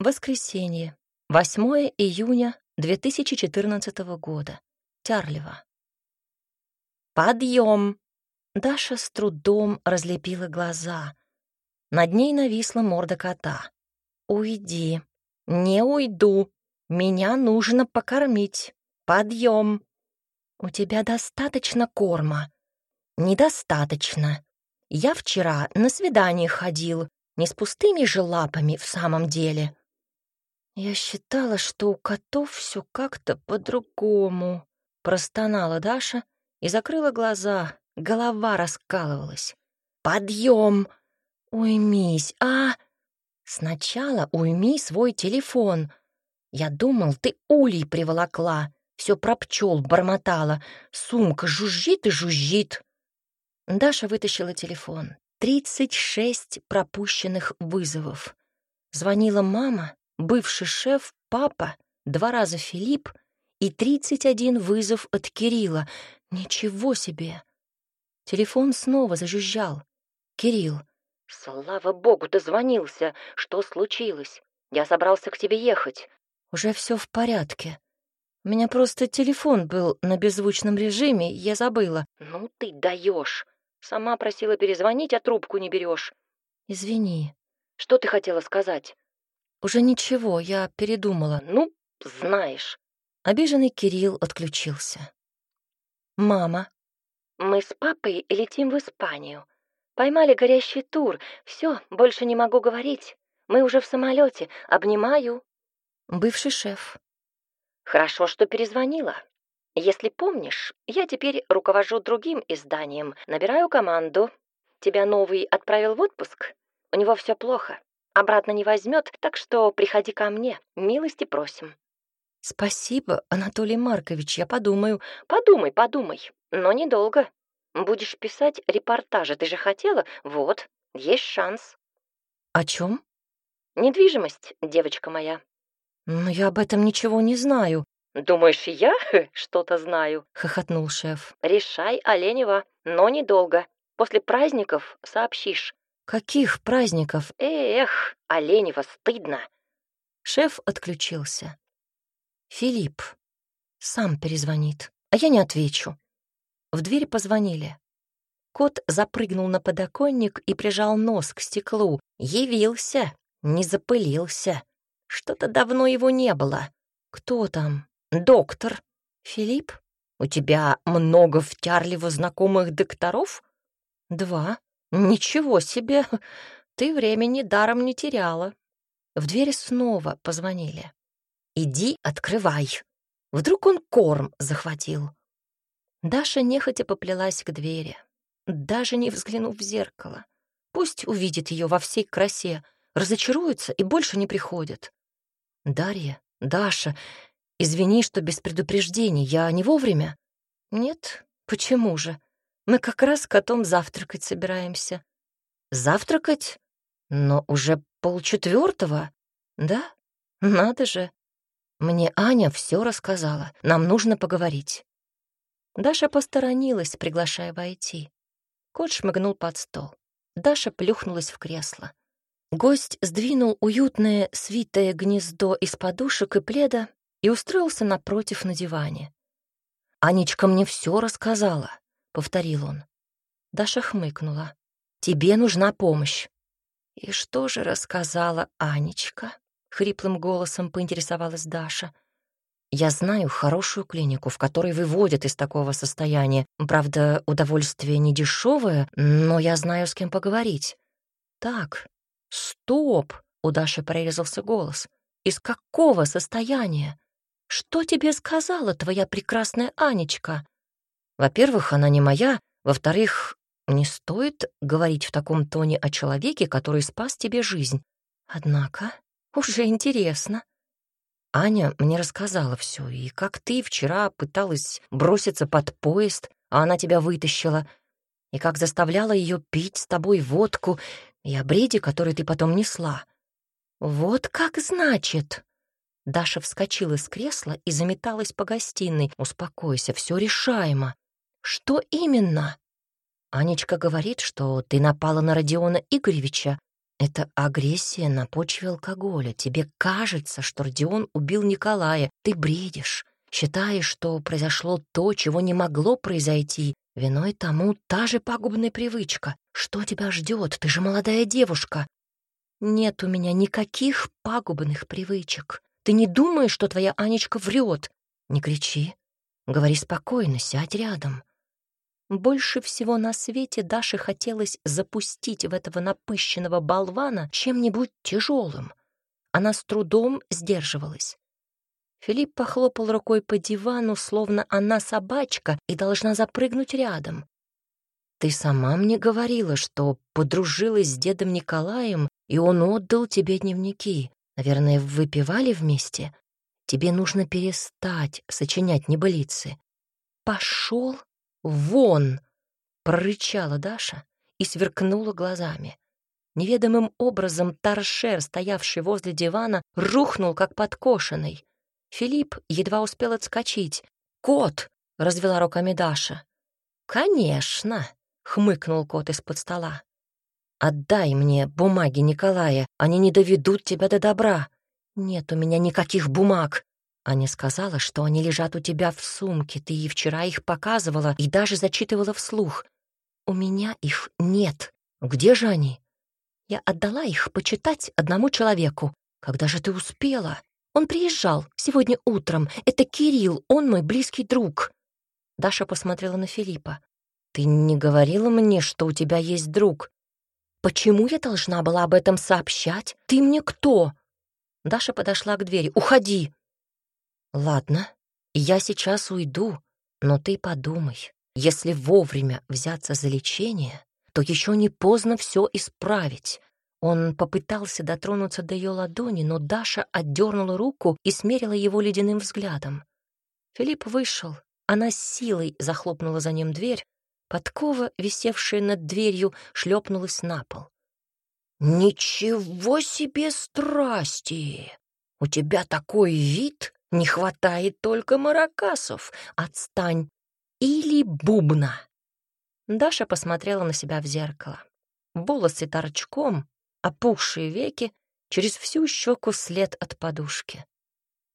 Воскресенье. 8 июня 2014 года. Тярлево. «Подъем!» Даша с трудом разлепила глаза. Над ней нависла морда кота. «Уйди!» «Не уйду! Меня нужно покормить! Подъем!» «У тебя достаточно корма?» «Недостаточно. Я вчера на свидание ходил, не с пустыми же лапами в самом деле». «Я считала, что у котов все как-то по-другому», — простонала Даша и закрыла глаза, голова раскалывалась. «Подъем! Уймись, а!» «Сначала уйми свой телефон. Я думал, ты улей приволокла, все про пчел бормотала. Сумка жужжит и жужжит. Даша вытащила телефон. Тридцать шесть пропущенных вызовов. Звонила мама, бывший шеф, папа, два раза Филипп и тридцать один вызов от Кирилла. Ничего себе! Телефон снова зажужжал. Кирилл. «Слава богу, дозвонился. Что случилось? Я собрался к тебе ехать. Уже все в порядке. У меня просто телефон был на беззвучном режиме, я забыла. Ну ты даешь. Сама просила перезвонить, а трубку не берешь. Извини. Что ты хотела сказать? Уже ничего, я передумала. Ну, знаешь. Обиженный Кирилл отключился. Мама. Мы с папой летим в Испанию. Поймали горящий тур. Все, больше не могу говорить. Мы уже в самолете. Обнимаю. Бывший шеф. Хорошо, что перезвонила. Если помнишь, я теперь руковожу другим изданием, набираю команду. Тебя новый отправил в отпуск? У него все плохо. Обратно не возьмет, так что приходи ко мне. Милости просим. Спасибо, Анатолий Маркович, я подумаю. Подумай, подумай, но недолго. Будешь писать репортажи, ты же хотела? Вот, есть шанс. О чем? Недвижимость, девочка моя. «Но я об этом ничего не знаю». «Думаешь, я что-то знаю?» — хохотнул шеф. «Решай, Оленева, но недолго. После праздников сообщишь». «Каких праздников?» «Эх, Оленева, стыдно». Шеф отключился. «Филипп сам перезвонит, а я не отвечу». В дверь позвонили. Кот запрыгнул на подоконник и прижал нос к стеклу. Явился, не запылился. Что-то давно его не было. Кто там? Доктор? Филипп? У тебя много в Тярлево знакомых докторов? Два. Ничего себе! Ты времени даром не теряла. В дверь снова позвонили. Иди, открывай. Вдруг он корм захватил. Даша нехотя поплелась к двери, даже не взглянув в зеркало. Пусть увидит ее во всей красе, разочаруется и больше не приходит. «Дарья, Даша, извини, что без предупреждений. Я не вовремя?» «Нет, почему же? Мы как раз котом завтракать собираемся». «Завтракать? Но уже полчетвертого? Да? Надо же. Мне Аня все рассказала. Нам нужно поговорить». Даша посторонилась, приглашая войти. Кот шмыгнул под стол. Даша плюхнулась в кресло. Гость сдвинул уютное свитое гнездо из подушек и пледа и устроился напротив на диване. «Анечка мне все рассказала», — повторил он. Даша хмыкнула. «Тебе нужна помощь». «И что же рассказала Анечка?» — хриплым голосом поинтересовалась Даша. «Я знаю хорошую клинику, в которой выводят из такого состояния. Правда, удовольствие не дешевое, но я знаю, с кем поговорить. Так, «Стоп!» — у Даши прорезался голос. «Из какого состояния? Что тебе сказала твоя прекрасная Анечка?» «Во-первых, она не моя. Во-вторых, не стоит говорить в таком тоне о человеке, который спас тебе жизнь. Однако, уже интересно». Аня мне рассказала все, и как ты вчера пыталась броситься под поезд, а она тебя вытащила, и как заставляла ее пить с тобой водку, и о бреде, который ты потом несла. Вот как значит. Даша вскочила с кресла и заметалась по гостиной. Успокойся, все решаемо. Что именно? Анечка говорит, что ты напала на Родиона Игоревича. Это агрессия на почве алкоголя. Тебе кажется, что Родион убил Николая. Ты бредишь. Считаешь, что произошло то, чего не могло произойти. Виной тому та же пагубная привычка. Что тебя ждет? Ты же молодая девушка. Нет у меня никаких пагубных привычек. Ты не думаешь, что твоя Анечка врет? Не кричи. Говори спокойно, сядь рядом. Больше всего на свете Даше хотелось запустить в этого напыщенного болвана чем-нибудь тяжелым. Она с трудом сдерживалась. Филипп похлопал рукой по дивану, словно она собачка и должна запрыгнуть рядом. «Ты сама мне говорила, что подружилась с дедом Николаем, и он отдал тебе дневники. Наверное, выпивали вместе? Тебе нужно перестать сочинять небылицы». «Пошел «Вон!» — прорычала Даша и сверкнула глазами. Неведомым образом торшер, стоявший возле дивана, рухнул, как подкошенный. Филипп едва успел отскочить. «Кот!» — развела руками Даша. «Конечно!» — хмыкнул кот из-под стола. «Отдай мне бумаги Николая, они не доведут тебя до добра». «Нет у меня никаких бумаг», Аня сказала, что они лежат у тебя в сумке, ты ей вчера их показывала и даже зачитывала вслух. У меня их нет. Где же они? Я отдала их почитать одному человеку. Когда же ты успела? Он приезжал сегодня утром. Это Кирилл, он мой близкий друг. Даша посмотрела на Филиппа. Ты не говорила мне, что у тебя есть друг. Почему я должна была об этом сообщать? Ты мне кто? Даша подошла к двери. Уходи. «Ладно, я сейчас уйду, но ты подумай, если вовремя взяться за лечение, то еще не поздно все исправить». Он попытался дотронуться до ее ладони, но Даша отдернула руку и смерила его ледяным взглядом. Филипп вышел. Она с силой захлопнула за ним дверь. Подкова, висевшая над дверью, шлепнулась на пол. «Ничего себе страсти! У тебя такой вид, не хватает только маракасов. Отстань. Или бубна. Даша посмотрела на себя в зеркало. Волосы торчком, опухшие веки, через всю щеку след от подушки.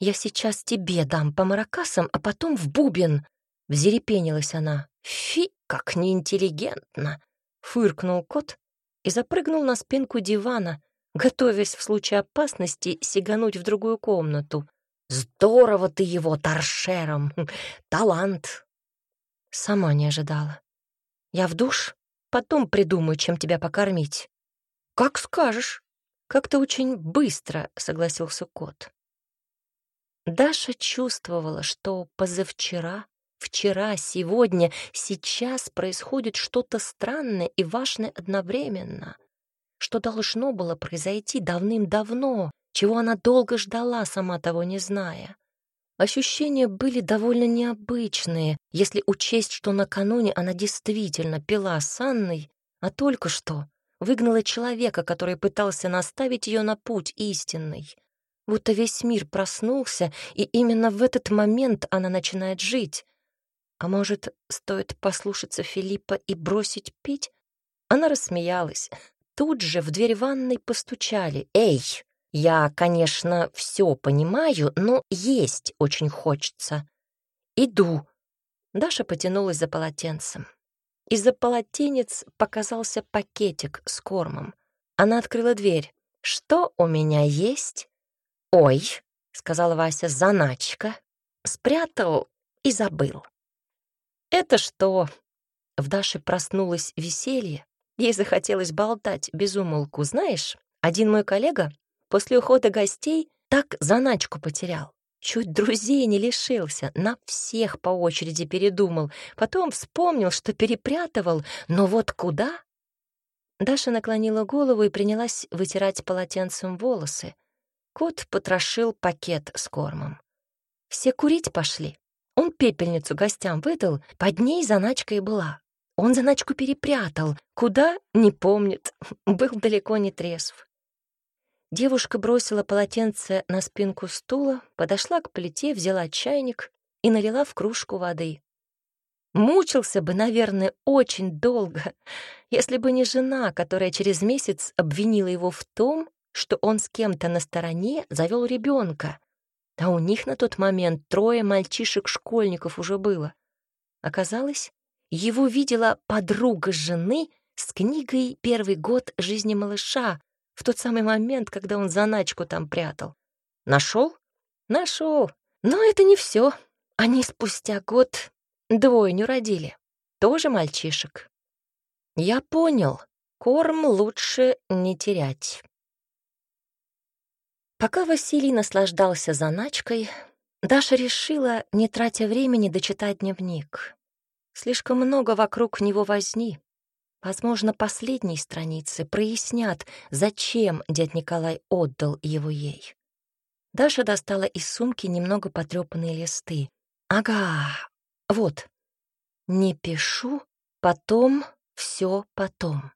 «Я сейчас тебе дам по маракасам, а потом в бубен!» — взерепенилась она. «Фи, как неинтеллигентно!» — фыркнул кот и запрыгнул на спинку дивана, готовясь в случае опасности сигануть в другую комнату. Здорово ты его торшером. Талант. Сама не ожидала. Я в душ, потом придумаю, чем тебя покормить. Как скажешь. Как-то очень быстро согласился кот. Даша чувствовала, что позавчера, вчера, сегодня, сейчас происходит что-то странное и важное одновременно, что должно было произойти давным-давно, чего она долго ждала, сама того не зная. Ощущения были довольно необычные, если учесть, что накануне она действительно пила с Анной, а только что выгнала человека, который пытался наставить ее на путь истинный. Будто весь мир проснулся, и именно в этот момент она начинает жить. А может, стоит послушаться Филиппа и бросить пить? Она рассмеялась. Тут же в дверь ванной постучали. «Эй, я, конечно, все понимаю, но есть очень хочется. Иду. Даша потянулась за полотенцем. Из-за полотенец показался пакетик с кормом. Она открыла дверь. «Что у меня есть?» «Ой», — сказала Вася, — «заначка». Спрятал и забыл. «Это что?» В Даше проснулось веселье. Ей захотелось болтать без умолку. Знаешь, один мой коллега После ухода гостей так заначку потерял. Чуть друзей не лишился, на всех по очереди передумал. Потом вспомнил, что перепрятывал, но вот куда? Даша наклонила голову и принялась вытирать полотенцем волосы. Кот потрошил пакет с кормом. Все курить пошли. Он пепельницу гостям выдал, под ней заначка и была. Он заначку перепрятал. Куда — не помнит. Был далеко не трезв. Девушка бросила полотенце на спинку стула, подошла к плите, взяла чайник и налила в кружку воды. Мучился бы, наверное, очень долго, если бы не жена, которая через месяц обвинила его в том, что он с кем-то на стороне завел ребенка. А у них на тот момент трое мальчишек-школьников уже было. Оказалось, его видела подруга жены с книгой «Первый год жизни малыша» в тот самый момент, когда он заначку там прятал. Нашел? Нашел. Но это не все. Они спустя год двойню родили. Тоже мальчишек. Я понял, корм лучше не терять. Пока Василий наслаждался заначкой, Даша решила, не тратя времени, дочитать дневник. Слишком много вокруг него возни. Возможно, последние страницы прояснят, зачем дед Николай отдал его ей. Даша достала из сумки немного потрепанные листы. Ага, вот. Не пишу, потом, все потом.